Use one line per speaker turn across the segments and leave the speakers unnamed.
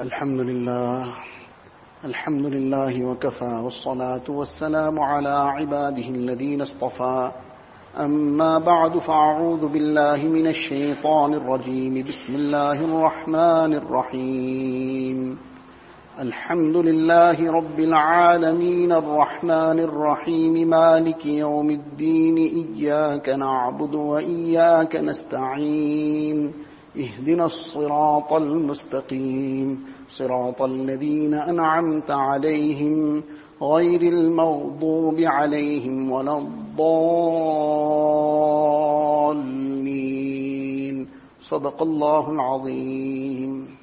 الحمد لله الحمد لله وكفى والصلاة والسلام على عباده الذين اصطفى. أما بعد فأعوذ بالله من الشيطان الرجيم. بسم الله الرحمن الرحيم. الحمد لله رب العالمين الرحمن الرحيم. مالك يوم الدين إياك نعبد وإياك نستعين. اهدنا الصراط المستقيم. صراط الذين أنعمت عليهم غير المغضوب عليهم ولا الضالين. صدق الله العظيم.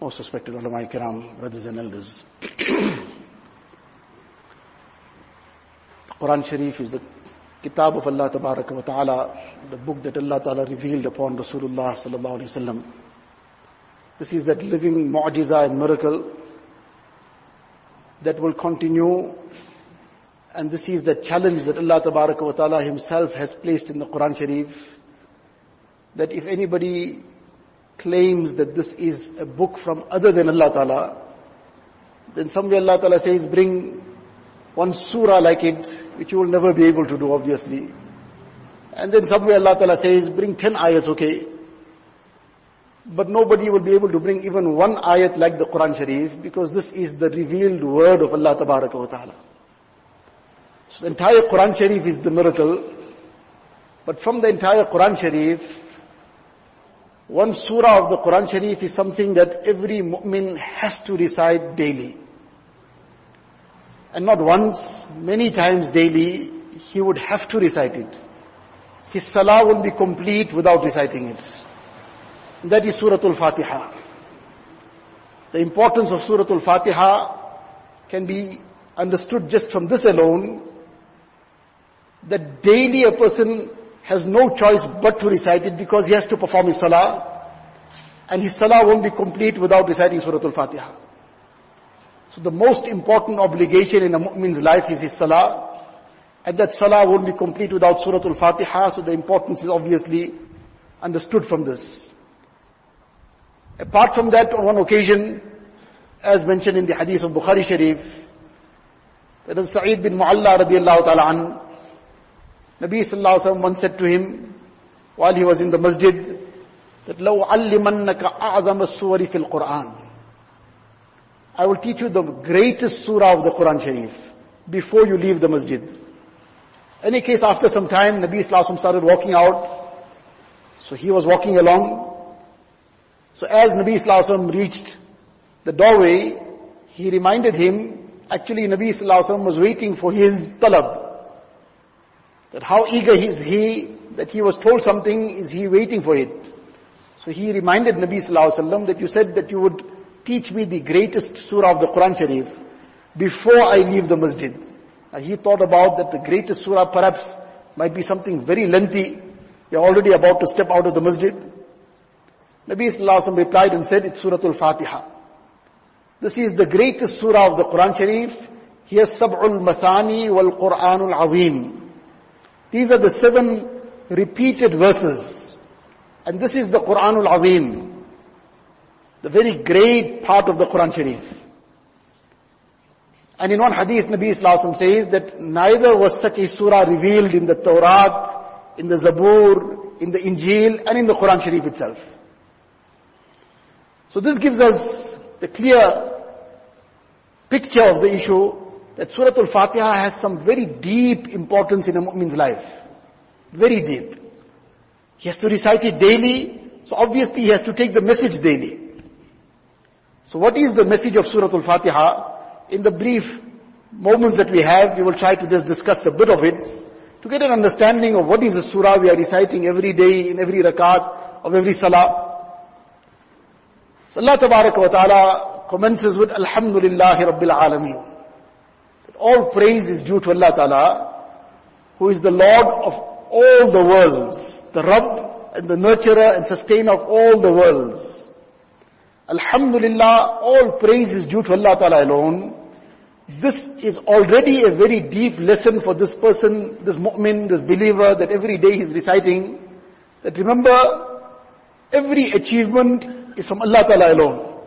Most respected ulama kiram, brothers and elders. Quran Sharif is the Kitab of Allah Tabaraka wa Ta'ala, the book that Allah Ta'ala revealed upon Rasulullah Sallallahu Alaihi Wasallam. This is that living mu'jiza and miracle that will continue and this is the challenge that Allah Tabaraka wa Ta'ala himself has placed in the Quran Sharif that if anybody claims that this is a book from other than Allah Ta'ala, then somewhere Allah Ta'ala says bring one surah like it, which you will never be able to do obviously. And then somewhere Allah Ta'ala says bring ten ayats, okay. But nobody will be able to bring even one ayat like the Quran Sharif because this is the revealed word of Allah Ta'ala. So the entire Quran Sharif is the miracle. But from the entire Quran Sharif, one surah of the Quran Sharif is something that every mu'min has to recite daily. And not once, many times daily, he would have to recite it. His salah will be complete without reciting it. That is Surah Al-Fatiha. The importance of Surah Al-Fatiha can be understood just from this alone, that daily a person has no choice but to recite it because he has to perform his salah, and his salah won't be complete without reciting Surah Al-Fatiha. So the most important obligation in a mu'min's life is his salah, and that salah won't be complete without Surah Al-Fatiha, so the importance is obviously understood from this. Apart from that, on one occasion, as mentioned in the hadith of Bukhari Sharif, that is Sa'id bin Mu'alla radiallahu ta'ala an, Nabi sallallahu alayhi wa once said to him, while he was in the masjid, that لَوْ عَلِّمَنَّكَ أَعْظَمَ السُّوَرِ فِي الْقُرْآنِ I will teach you the greatest surah of the Quran Sharif before you leave the masjid. Any case, after some time, Nabi sallallahu started walking out. So he was walking along. So as Nabi Sallallahu reached the doorway, he reminded him, actually Nabi Sallallahu was waiting for his talab. That how eager is he, that he was told something, is he waiting for it? So he reminded Nabi Sallallahu that you said that you would teach me the greatest surah of the Quran Sharif before I leave the masjid. He thought about that the greatest surah perhaps might be something very lengthy. You're already about to step out of the masjid. Nabi Sallallahu replied and said, it's Surah Al-Fatiha. This is the greatest surah of the Quran Sharif. Here Sab'ul Mathani wal Quranul Azim. These are the seven repeated verses. And this is the Quranul Azim. The very great part of the Quran Sharif. And in one hadith, Nabi Sallallahu says that neither was such a surah revealed in the Torah, in the Zabur, in the Injil, and in the Quran Sharif itself. So this gives us the clear picture of the issue that Surah Al-Fatiha has some very deep importance in a mu'min's life. Very deep. He has to recite it daily, so obviously he has to take the message daily. So what is the message of Surah Al-Fatiha? In the brief moments that we have, we will try to just discuss a bit of it, to get an understanding of what is the surah we are reciting every day, in every rakat, of every salah. So Allah wa Ta'ala commences with Alhamdulillahi Rabbil Alameen. All praise is due to Allah Ta'ala, who is the Lord of all the worlds, the Rabb and the nurturer and sustainer of all the worlds. Alhamdulillah, all praise is due to Allah Ta'ala alone. This is already a very deep lesson for this person, this mu'min, this believer that every day he's reciting. That remember, every achievement is from Allah Ta'ala alone.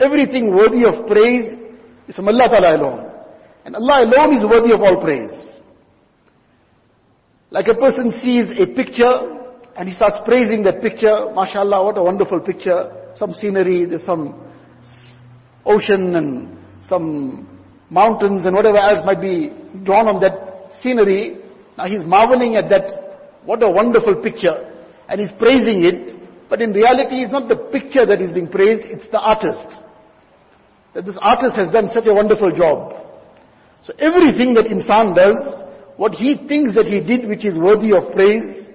Everything worthy of praise is from Allah Ta'ala alone. And Allah alone is worthy of all praise. Like a person sees a picture and he starts praising that picture. MashaAllah, what a wonderful picture. Some scenery, there's some ocean and some mountains and whatever else might be drawn on that scenery. Now he's marveling at that. What a wonderful picture. And he's praising it. But in reality, it's not the picture that is being praised, it's the artist. That this artist has done such a wonderful job. So everything that insan does, what he thinks that he did which is worthy of praise,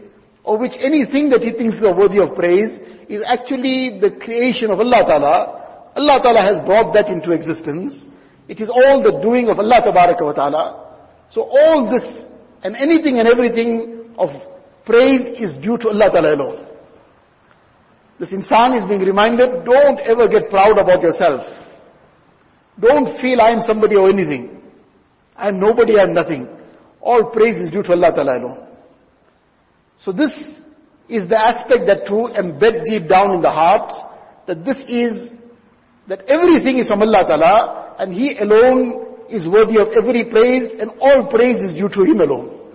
or which anything that he thinks is worthy of praise, is actually the creation of Allah Ta'ala. Allah Ta'ala has brought that into existence. It is all the doing of Allah Ta'ala. So all this and anything and everything of praise is due to Allah Ta'ala alone. This insan is being reminded, don't ever get proud about yourself. Don't feel I am somebody or anything. I am nobody, I am nothing. All praise is due to Allah Ta'ala alone. So this is the aspect that to embed deep down in the heart, that this is, that everything is from Allah Ta'ala, and He alone is worthy of every praise, and all praise is due to Him alone.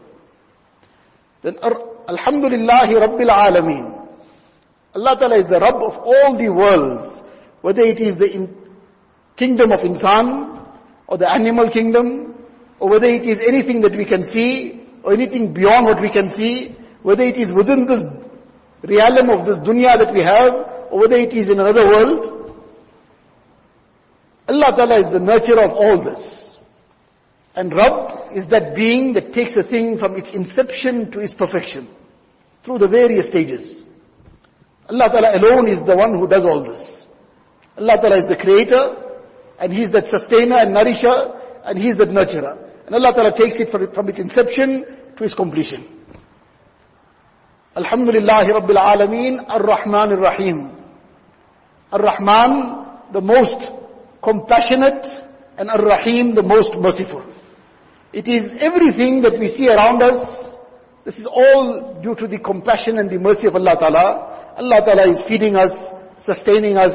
Then, Alhamdulillahi Rabbil Alameen. Allah Ta'ala is the Rabb of all the worlds, whether it is the kingdom of insan, or the animal kingdom, or whether it is anything that we can see, or anything beyond what we can see, whether it is within this realm of this dunya that we have, or whether it is in another world. Allah Ta'ala is the nurturer of all this. And Rabb is that being that takes a thing from its inception to its perfection, through the various stages. Allah Ta'ala alone is the one who does all this. Allah Ta'ala is the creator, and He is that sustainer and nourisher, and He is that nurturer. And Allah Ta'ala takes it from its inception to its completion. Alhamdulillah Rabbil Alameen, Ar-Rahman Ar-Rahim. Ar-Rahman, the most compassionate, and Ar-Rahim, the most merciful. It is everything that we see around us, this is all due to the compassion and the mercy of Allah Ta'ala. Allah Ta'ala is feeding us, sustaining us,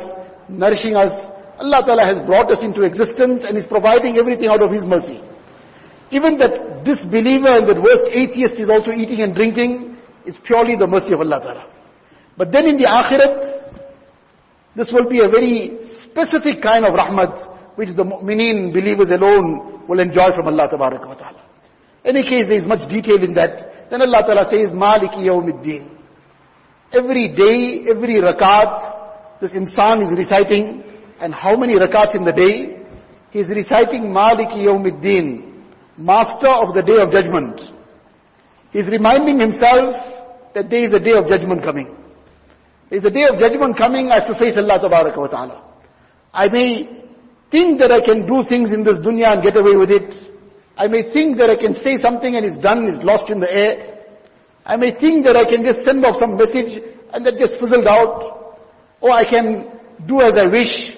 nourishing us. Allah Ta'ala has brought us into existence and is providing everything out of His mercy. Even that disbeliever and that worst atheist is also eating and drinking, is purely the mercy of Allah Ta'ala. But then in the akhirat, this will be a very specific kind of rahmat, which the mu'mineen, believers alone, will enjoy from Allah Ta'ala. Any case, there is much detail in that. Then Allah Ta'ala says, Maliki yawmiddin. Every day, every rakat, this insan is reciting, and how many rakats in the day? He is reciting Maliki yawmiddin, master of the day of judgment. He is reminding himself that there is a day of judgment coming. There is a day of judgment coming, I have to face Allah wa ta'ala. I may think that I can do things in this dunya and get away with it. I may think that I can say something and it's done, it's lost in the air. I may think that I can just send off some message and that just fizzled out. Or I can do as I wish.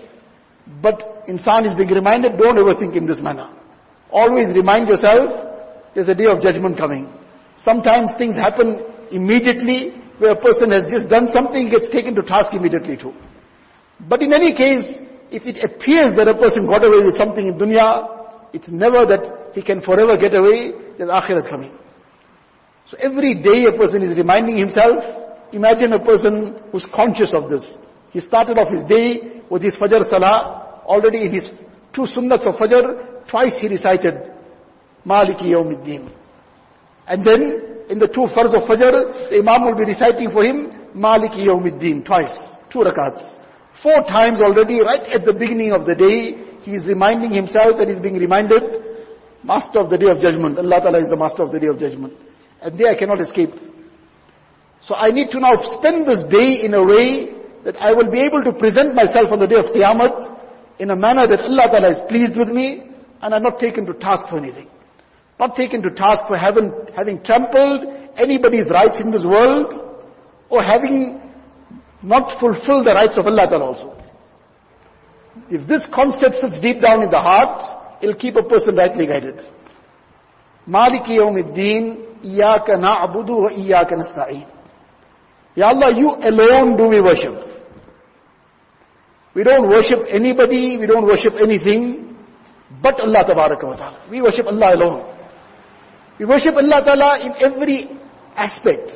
But insan is being reminded, don't ever think in this manner. Always remind yourself, there's a day of judgment coming. Sometimes things happen immediately, where a person has just done something, gets taken to task immediately too. But in any case, if it appears that a person got away with something in dunya, it's never that he can forever get away, there's akhirat coming. So every day a person is reminding himself, imagine a person who's conscious of this. He started off his day with his Fajr Salah, already in his two sunnats of Fajr, twice he recited Maliki Yawmiddin. And then in the two farz of Fajr, the Imam will be reciting for him Maliki Yawmiddin, twice, two rakats. Four times already, right at the beginning of the day, he is reminding himself and he's being reminded, Master of the Day of Judgment. Allah Ta'ala is the Master of the Day of Judgment. And there I cannot escape. So I need to now spend this day in a way that I will be able to present myself on the day of Qiyamah in a manner that Allah Ta'ala is pleased with me and I'm not taken to task for anything. Not taken to task for having, having trampled anybody's rights in this world or having not fulfilled the rights of Allah also. If this concept sits deep down in the heart, it'll keep a person rightly guided. Maliki yawmiddin, iyaka na'budu wa iyaka nasta'in. Ya Allah, you alone do we worship. We don't worship anybody, we don't worship anything, but Allah Ta'ala. We worship Allah alone. We worship Allah Ta'ala in every aspect.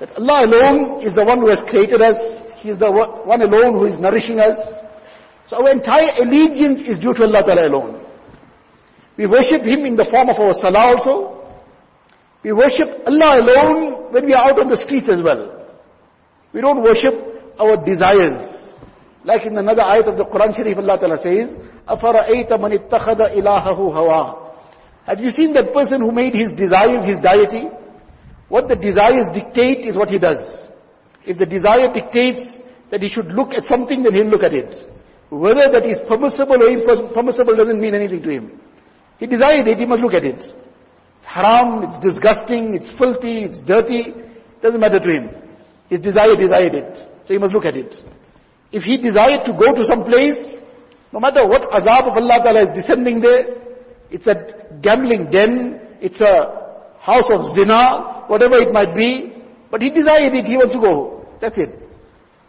That Allah alone is the one who has created us. He is the one alone who is nourishing us. So our entire allegiance is due to Allah Ta'ala alone. We worship Him in the form of our salah also. We worship Allah alone when we are out on the streets as well. We don't worship our desires. Like in another ayat of the Quran Sharif, Allah Ta'ala says, أَفَرَأَيْتَ مَنِ اتَّخَذَ إِلَهَهُ هَوَاهُ have you seen that person who made his desires his deity? What the desires dictate is what he does. If the desire dictates that he should look at something, then he'll look at it. Whether that is permissible or impermissible doesn't mean anything to him. He desired it, he must look at it. It's haram, it's disgusting, it's filthy, it's dirty, doesn't matter to him. His desire desired it, so he must look at it. If he desired to go to some place, no matter what azab of Allah Ta'ala is descending there, it's a gambling den, it's a house of zina, whatever it might be, but he desired it, he wants to go. That's it.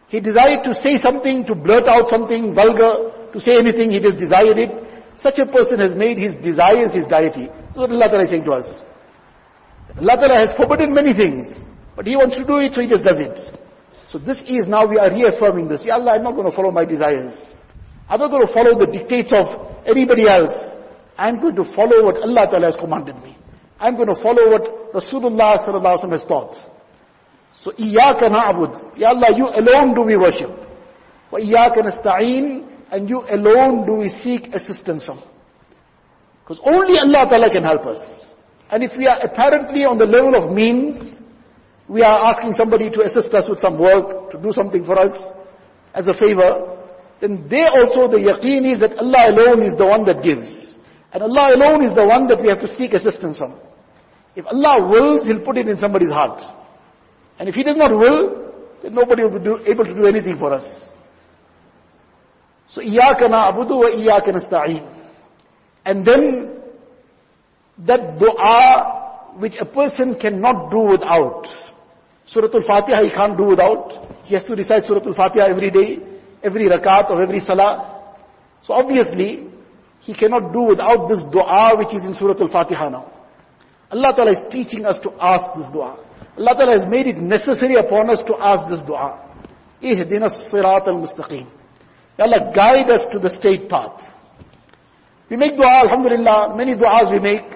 He desired to say something, to blurt out something vulgar, to say anything, he just desired it. Such a person has made his desires his deity. That's what Allah is saying to us. Allah has forbidden many things, but He wants to do it, so He just does it. So this is now we are reaffirming this. Ya Allah, I'm not going to follow my desires. I'm not going to follow the dictates of anybody else. I'm going to follow what Allah Ta'ala has commanded me. I'm going to follow what Rasulullah Sallallahu Alaihi has taught. So, إِيَّاكَ abud, Ya Allah, you alone do we worship. وَإِيَّاكَ نَسْتَعِينَ And you alone do we seek assistance from. Because only Allah Ta'ala can help us. And if we are apparently on the level of means, we are asking somebody to assist us with some work, to do something for us as a favor, then they also, the yaqeen is that Allah alone is the one that gives. And Allah alone is the one that we have to seek assistance from. If Allah wills, He'll put it in somebody's heart. And if He does not will, then nobody will be able to do anything for us. So, إِيَّاكَ نَعْبُدُ وَإِيَّاكَ نَسْتَعِينَ And then, that dua which a person cannot do without. Suratul Al-Fatiha he can't do without. He has to recite Suratul Al-Fatiha every day, every rakat of every salah. So obviously, he cannot do without this dua which is in Surah Al-Fatiha now. Allah Ta'ala is teaching us to ask this dua. Allah Ta'ala has made it necessary upon us to ask this dua. Ihdina sirat Mustaqim. Allah guide us to the straight path. We make dua, alhamdulillah, many duas we make.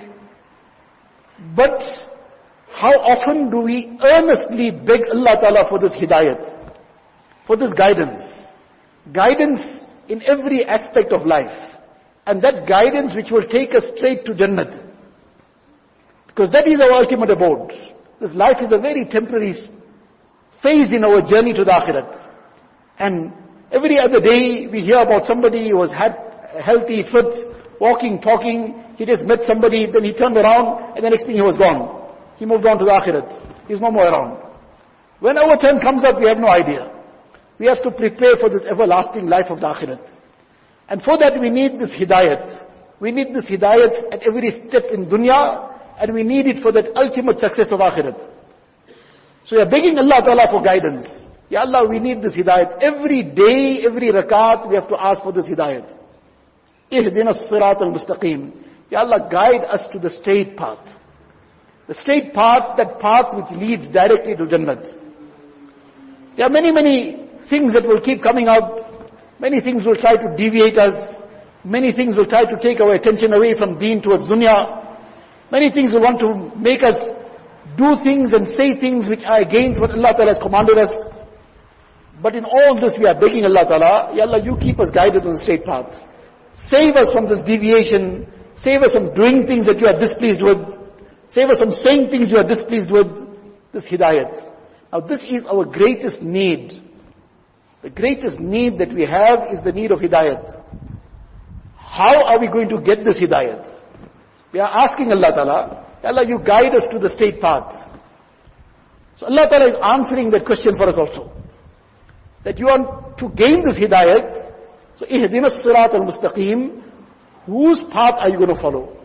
But how often do we earnestly beg Allah Ta'ala for this hidayat? For this guidance. Guidance in every aspect of life. And that guidance which will take us straight to Jannat. Because that is our ultimate abode. This life is a very temporary phase in our journey to the akhirat. And Every other day we hear about somebody who was had healthy, fit, walking, talking. He just met somebody, then he turned around, and the next thing he was gone. He moved on to the akhirat. He's no more around. When our turn comes up, we have no idea. We have to prepare for this everlasting life of the akhirat. And for that we need this hidayat. We need this hidayat at every step in dunya, and we need it for that ultimate success of akhirat. So we are begging Allah Ta'ala for guidance. Ya Allah, we need this hidayat. Every day, every rakat, we have to ask for this hidayat. Ihdina sirat al-mustaqim. Ya Allah, guide us to the straight path. The straight path, that path which leads directly to Jannat. There are many, many things that will keep coming up. Many things will try to deviate us. Many things will try to take our attention away from deen towards dunya. Many things will want to make us do things and say things which are against what Allah Ta'ala has commanded us. But in all this we are begging Allah Ta'ala, Ya Allah, you keep us guided on the straight path. Save us from this deviation. Save us from doing things that you are displeased with. Save us from saying things you are displeased with. This hidayat. Now this is our greatest need. The greatest need that we have is the need of hidayat. How are we going to get this hidayat? We are asking Allah Ta'ala, Allah, you guide us to the straight path. So Allah Ta'ala is answering that question for us also that you want to gain this hidayat, so ihdina sirat al-mustaqim, whose path are you going to follow?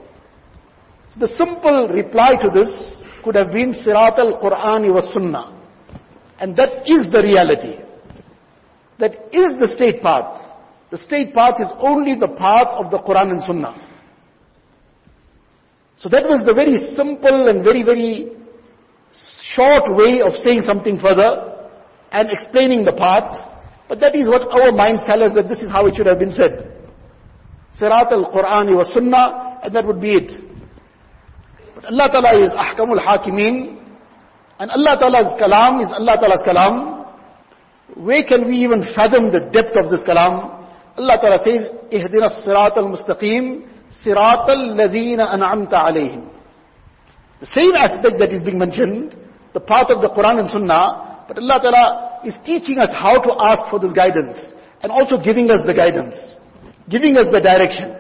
So the simple reply to this could have been sirat al-Qur'ani wa sunnah. And that is the reality. That is the state path. The state path is only the path of the Quran and Sunnah. So that was the very simple and very, very short way of saying something further and explaining the path. But that is what our minds tell us that this is how it should have been said. Sirat al-Qur'ani wa Sunnah, and that would be it. But Allah Ta'ala is Ahkamul Hakimeen, and Allah Ta'ala's kalam is Allah Ta'ala's kalam. Where can we even fathom the depth of this kalam? Allah Ta'ala says, Ihdina sirat al-mustaqim, sirat al-ladhina an'amta alayhim. The same aspect that is being mentioned, the path of the Quran and Sunnah, but Allah Ta'ala is teaching us how to ask for this guidance, and also giving us the guidance, giving us the direction.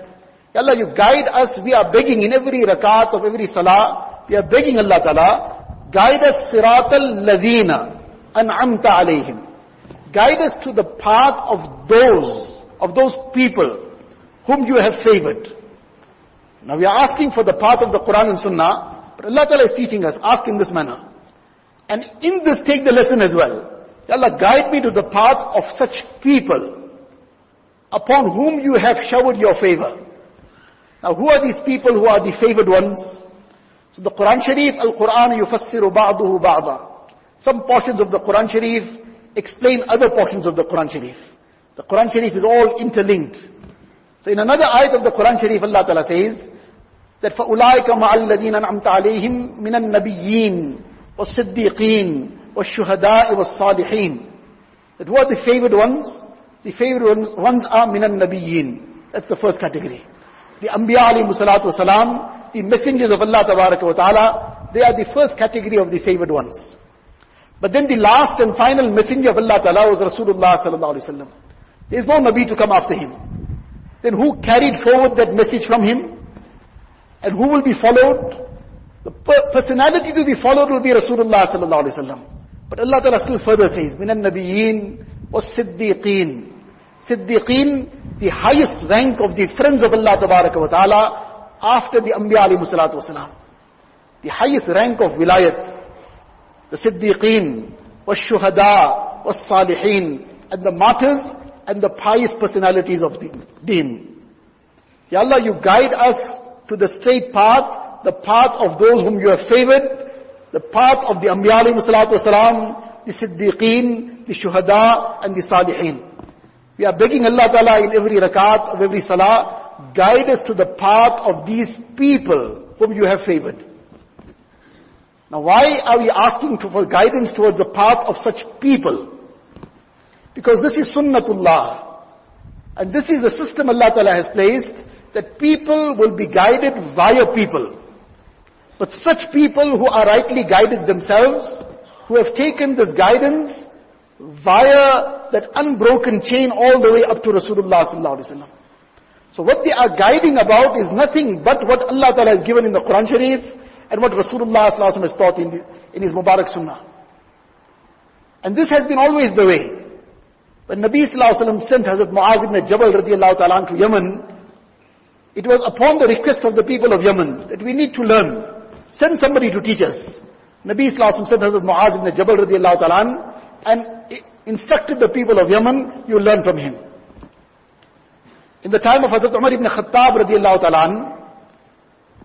Allah, you guide us, we are begging in every rakat of every salah, we are begging Allah Ta'ala, Guide us siratal ladina an'amta alayhim. Guide us to the path of those, of those people whom you have favored. Now we are asking for the path of the Quran and Sunnah, but Allah Ta'ala is teaching us, ask in this manner. And in this take the lesson as well. Allah guide me to the path of such people upon whom you have showered your favor. Now who are these people who are the favored ones? So the Quran Sharif, Al-Quran yufassiru ba'duhu ba'da. Some portions of the Quran Sharif explain other portions of the Quran Sharif. The Quran Sharif is all interlinked. So in another ayat of the Quran Sharif, Allah Ta'ala says, that فَأُولَٰئِكَ مَعَ الَّذِينَ أَنْعَمْتَ عَلَيْهِمْ مِنَ النَّبِيِّينَ وَالصِّدِّيقِينَ وَالشُّهَدَاءِ وَالصَّالِحِينَ That who are the favored ones? The favored ones, ones are مِنَ النَّبِيِّينَ That's the first category. The Anbiya alayhi salatu wasalam, the messengers of Allah wa ta'ala, they are the first category of the favored ones. But then the last and final messenger of Allah ta'ala was Rasulullah sallallahu alaihi wasallam. There is no Nabi to come after him. Then who carried forward that message from him? And who will be followed? The per- personality to be followed will be Rasulullah sallallahu alaihi wasallam. But Allah ta'ala still further says, Minan Nabiyyin was Siddiqeen. The highest rank of the friends of Allah wa ta'ala, after the Anbiya alayhi wasalam. The highest rank of wilayat, the Siddiqeen, was Salihin, and the martyrs and the pious personalities of the deen. Ya Allah, you guide us to the straight path, the path of those whom you have favored, the path of the Anbiya alayhi salatu the Siddiqeen, the Shuhada, and the Salihin. We are begging Allah Ta'ala in every rakat of every salah guide us to the path of these people whom you have favored. Now why are we asking for guidance towards the path of such people? Because this is sunnatullah. And this is the system Allah Ta'ala has placed that people will be guided via people. But such people who are rightly guided themselves, who have taken this guidance via that unbroken chain all the way up to Rasulullah sallallahu alaihi wasallam. So what they are guiding about is nothing but what Allah Ta'ala has given in the Quran Sharif and what Rasulullah has taught in, the, in his Mubarak Sunnah. And this has been always the way. When Nabi Sallallahu sent Hazrat Muaz ibn Jabal radiallahu ta'ala to Yemen, it was upon the request of the people of Yemen that we need to learn. Send somebody to teach us. Nabi Sallallahu sent Hazrat Muaz ibn Jabal radiallahu ta'ala and instructed the people of Yemen, you learn from him. In the time of Hazrat Umar ibn Khattab radiallahu ta'ala,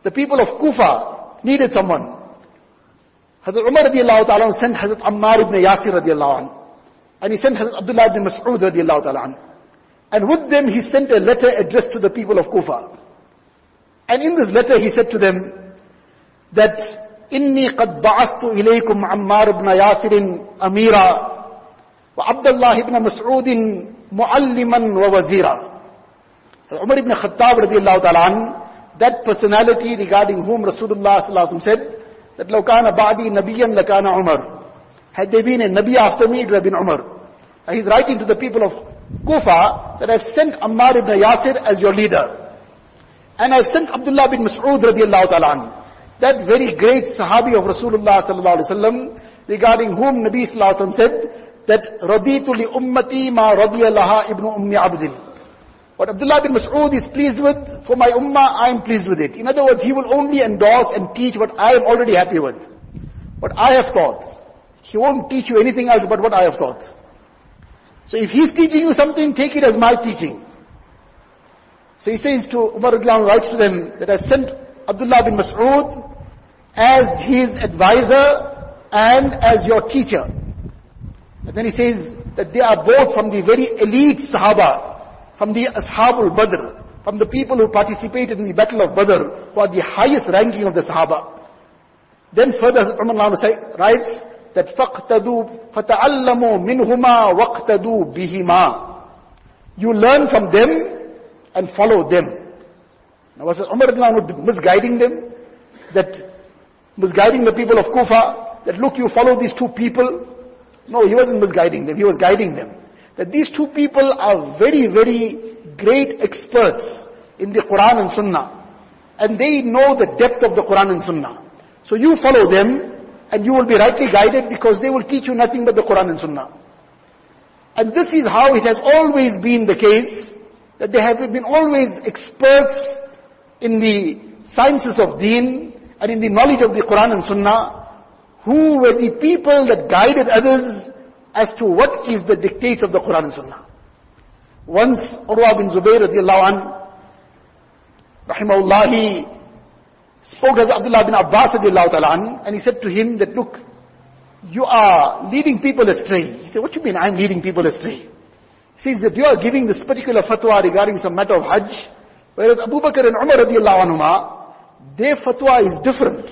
the people of Kufa needed someone. Hazrat Umar radiallahu ta'ala sent Hazrat Ammar ibn Yasir radiallahu anhu. And he sent Hazrat Abdullah ibn Mas'ud radiallahu ta'ala And with them he sent a letter addressed to the people of Kufa. And in this letter he said to them that إني قد بعثت إليكم عمار بن ياسر أميرا وعبد الله بن مسعود معلما ووزيرا Umar ibn Khattab radiallahu ta'ala that personality regarding whom Rasulullah sallallahu said, that لو كان بعدي نبيا لكان عمر. Had there been a Nabi after me, it would have been Umar. And he's writing to the people of Kufa that I've sent Ammar ibn Yasir as your leader. And I've sent Abdullah bin Mas'ud radiallahu ta'ala That very great Sahabi of Rasulullah sallallahu alaihi wasallam regarding whom Nabi sallallahu alaihi wasallam said that raditu li ummati ma radiya laha ibn ummi abdin. What Abdullah bin Mas'ud is pleased with, for my ummah, I am pleased with it. In other words, he will only endorse and teach what I am already happy with. What I have taught. He won't teach you anything else but what I have taught. So if he's teaching you something, take it as my teaching. So he says to Umar Adlan writes to them that I've sent Abdullah bin Mas'ud as his advisor and as your teacher. And then he says that they are both from the very elite Sahaba, from the Ashabul Badr, from the people who participated in the Battle of Badr, who are the highest ranking of the Sahaba. Then further Umar writes that فَقْتَدُوا فَتَعَلَّمُوا مِنْهُمَا وَقْتَدُوا بِهِمَا You learn from them and follow them. Now was Umar misguiding them? That misguiding the people of Kufa? That look, you follow these two people? No, he wasn't misguiding them, he was guiding them. That these two people are very, very great experts in the Quran and Sunnah. And they know the depth of the Quran and Sunnah. So you follow them, and you will be rightly guided because they will teach you nothing but the Quran and Sunnah. And this is how it has always been the case, that they have been always experts in the sciences of deen and in the knowledge of the Quran and Sunnah, who were the people that guided others as to what is the dictates of the Quran and Sunnah. Once Urwa bin Zubayr radiallahu he spoke as Abdullah bin Abbas radiallahu and he said to him that, look, you are leading people astray. He said, what do you mean I'm leading people astray? He says that you are giving this particular fatwa regarding some matter of Hajj, whereas Abu Bakr and Umar radiallahu anhuma, their fatwa is different.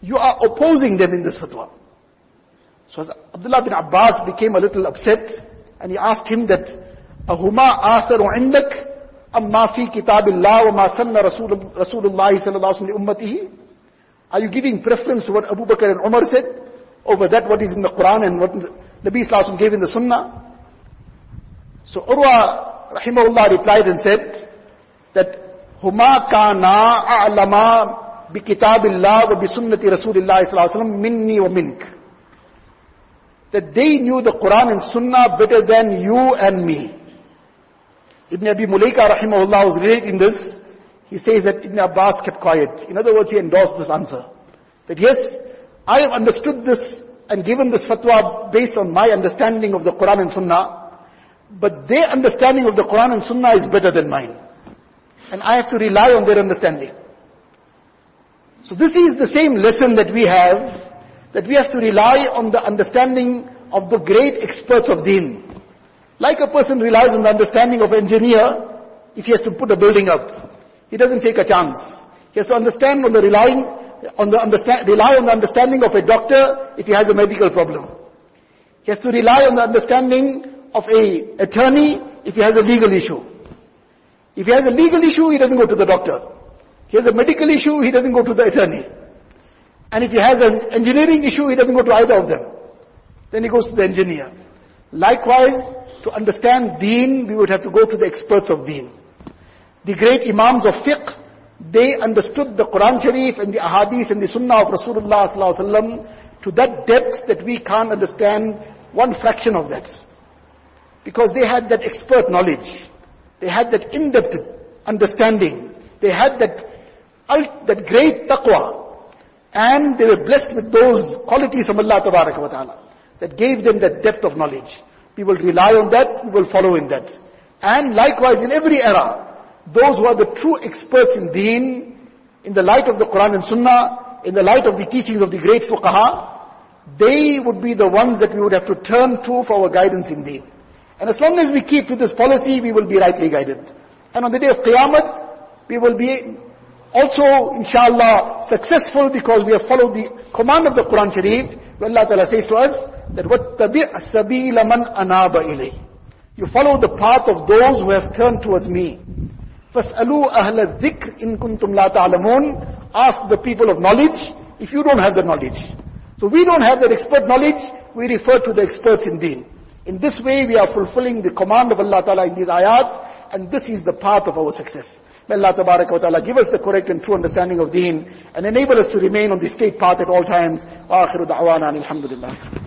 You are opposing them in this fatwa. So Abdullah bin Abbas became a little upset and he asked him that, أهما آثر عندك أما في كتاب الله وما سن رسول, رسول الله صلى الله عليه وسلم لأمته Are you giving preference to what Abu Bakr and Umar said over that what is in the Quran and what Nabi Sallallahu gave in the Sunnah? So Urwa rahimahullah replied and said that هما كانا أعلما بكتاب الله وبسنة رسول الله صلى الله عليه وسلم مني ومنك That they knew the Quran and Sunnah better than you and me. Ibn Abi Mulaika rahimahullah was relating this. He says that Ibn Abbas kept quiet. In other words, he endorsed this answer. That yes, I have understood this and given this fatwa based on my understanding of the Quran and Sunnah, but their understanding of the Quran and Sunnah is better than mine. And I have to rely on their understanding. So this is the same lesson that we have, that we have to rely on the understanding of the great experts of deen. Like a person relies on the understanding of an engineer if he has to put a building up. He doesn't take a chance. He has to understand on the relying on the understand, rely on the understanding of a doctor if he has a medical problem. He has to rely on the understanding of a attorney if he has a legal issue. If he has a legal issue, he doesn't go to the doctor. He has a medical issue, he doesn't go to the attorney. And if he has an engineering issue, he doesn't go to either of them. Then he goes to the engineer. Likewise, to understand deen, we would have to go to the experts of deen. The great imams of fiqh, they understood the Quran Sharif and the ahadith and the sunnah of Rasulullah to that depth that we can't understand one fraction of that. Because they had that expert knowledge. They had that in-depth understanding. They had that, that great taqwa. And they were blessed with those qualities from Allah Ta'ala that gave them that depth of knowledge. We will rely on that, we will follow in that. And likewise in every era, those who are the true experts in deen, in the light of the Quran and Sunnah, in the light of the teachings of the great fuqaha, they would be the ones that we would have to turn to for our guidance in deen. And as long as we keep to this policy, we will be rightly guided. And on the day of Qiyamah, we will be also, inshallah, successful because we have followed the command of the Quran Sharif, where Allah Ta'ala says to us, that وَاتَّبِعْ سَبِيلَ مَنْ أَنَابَ إِلَيْهِ You follow the path of those who have turned towards me. فَاسْأَلُوا أَهْلَ الذِّكْرِ إِن كُنْتُمْ لَا تَعْلَمُونَ Ask the people of knowledge if you don't have the knowledge. So we don't have that expert knowledge, we refer to the experts in deen. In this way we are fulfilling the command of Allah Ta'ala in these ayat, and this is the path of our success. May Allah tabarak wa ta'ala give us the correct and true understanding of deen and enable us to remain on the state path at all times. Wa akhiru da'wana alhamdulillah.